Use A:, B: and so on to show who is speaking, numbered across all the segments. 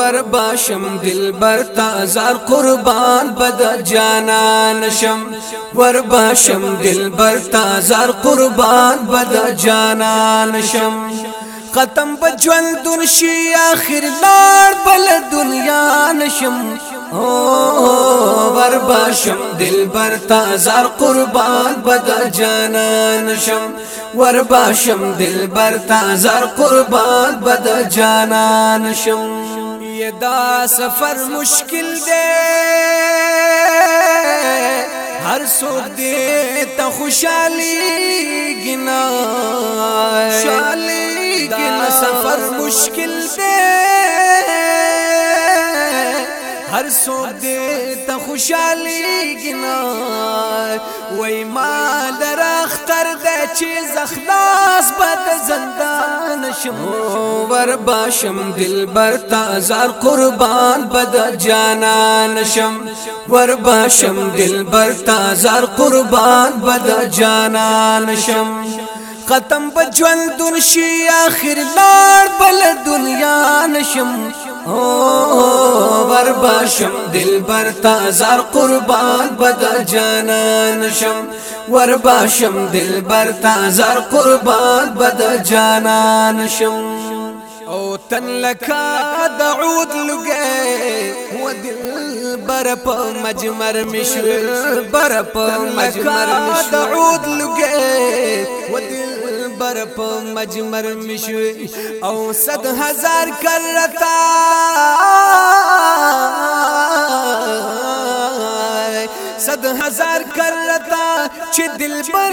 A: ور باشم دلبر تا زار قربان بد جانان شم ور باشم دلبر تا زار قربان بد جانان شم ختم بجوان درشي آخر لار بل دنیا نشم ور باشم دلبر تا زار قربان بد جانان شم ور باشم دلبر تا زار قربان بد جانان شم یہ دا سفر مشکل دے ہر سو دے تا خوشحالی گناشالی گن سفر مشکل دے ہر سو دے تا خوشحالی گنا وہ خطر دی چې زخلاص بد زندان شم ور باشم دلبر تازار قربان بد جانان شم ور باشم دلبر تازار قربان بد جانان شم ختم بجوندون شي اخر لار بل دنیا نشم بر باشم دل بر تازار قربان بد جانان شم ور باشم دل بر تازار قربان بد جانان شم او تن لکا دعود لگے و دل بر پا مجمر مشور بر پا مجمر مشور دعود لگے و دل پر په مجمر مشوي او صد هزار کرتا صد هزار کرتا چې دل پر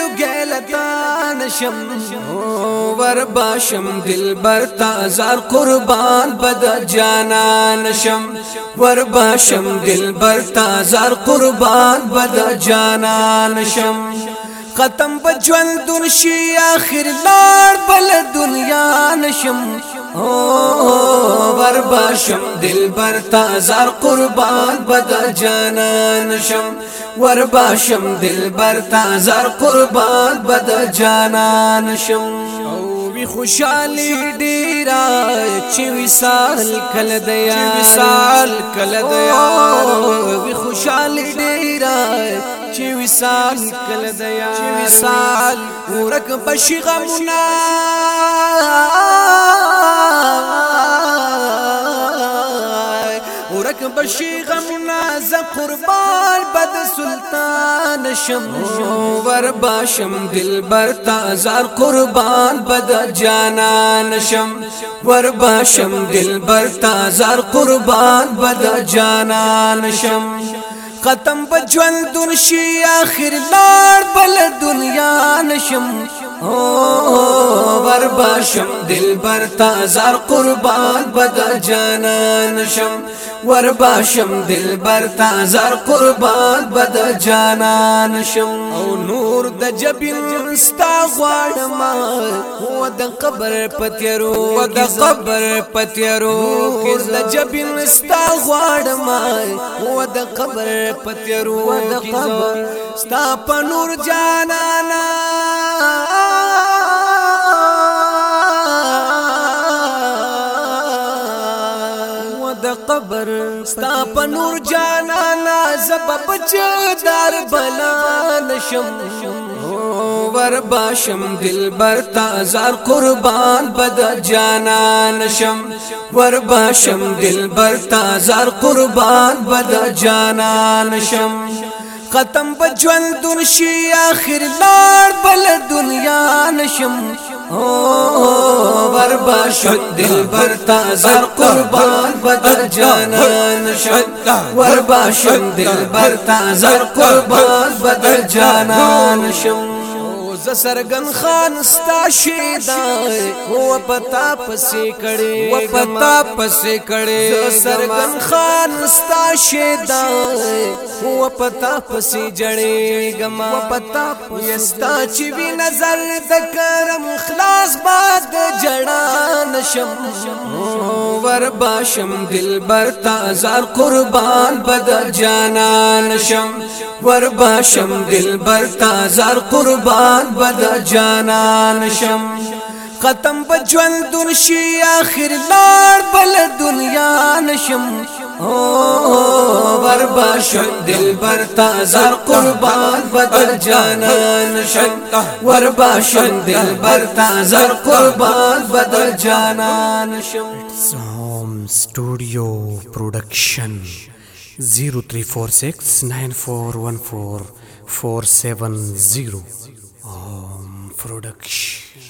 A: لګیلتا نشم ور باشم دل بر تازار قربان بد جانا نشم ور باشم دل بر تازار قربان بد جانا نشم ختم بجوان درشي آخر لار بل دنیا نشم بر باشم دل بر تازار قربان بدا جانان شم ور باشم دل بر تازار قربان بدا جانان شم وی خوشالي ډیرا چې وصال کله دیا وصال کله دیا وی خوشالي ډیرا چې وصال کله دیا چې وصال ورک بشي غمنا ورک غمنا ز قربان بد سلطان شم ور باشم دلبر قربان بد جانان شم ور باشم دلبر قربان بد جانان شم ختم بجوان دنشي آخر لار بل دنیا نشم بر باشم دل بر تازار قربان بد جانان شم ور باشم دل بر تازار قربان بد جانان شم او نور د جبین ستا غواړم هو د قبر پتیرو و د قبر پتیرو نور د جبین ستا غواړم هو د قبر پتیرو و د قبر ستا په نور جانانا په نور جانانا زب بچ دار بلا نشم ور باشم دلبر تازار قربان بد جانا نشم ور باشم دلبر تازار قربان بد جانا نشم ختم بجوان دنشي آخر لار بل دنیا نشم او بربا شد دل بر تازر قربان بدر جانان شد وربا شد دل بر تازر قربان بدر جانان شم ز سرګن خان ستا شیدا هو پتا پسې کړي و پتا پسې کړي ز سرګن خان ستا شیدا هو پتا پسې جړې ګما و پتا پستا چې وی نظر د کرم خلاص باد جړا نشم ور باشم دلبر تازار قربان بد جانان شم ور باشم دلبر تازار قربان بد جانان شم ختم بجوان دنشی آخر لار بل دنیا نشم بر باشد دل بر تازر قربان بدر جانان شد وربا باشد دل بر تازر قربان بدر جانان شد سوم سٹوڈیو پروڈکشن 0346 9414 470 ओम प्रोडक्शन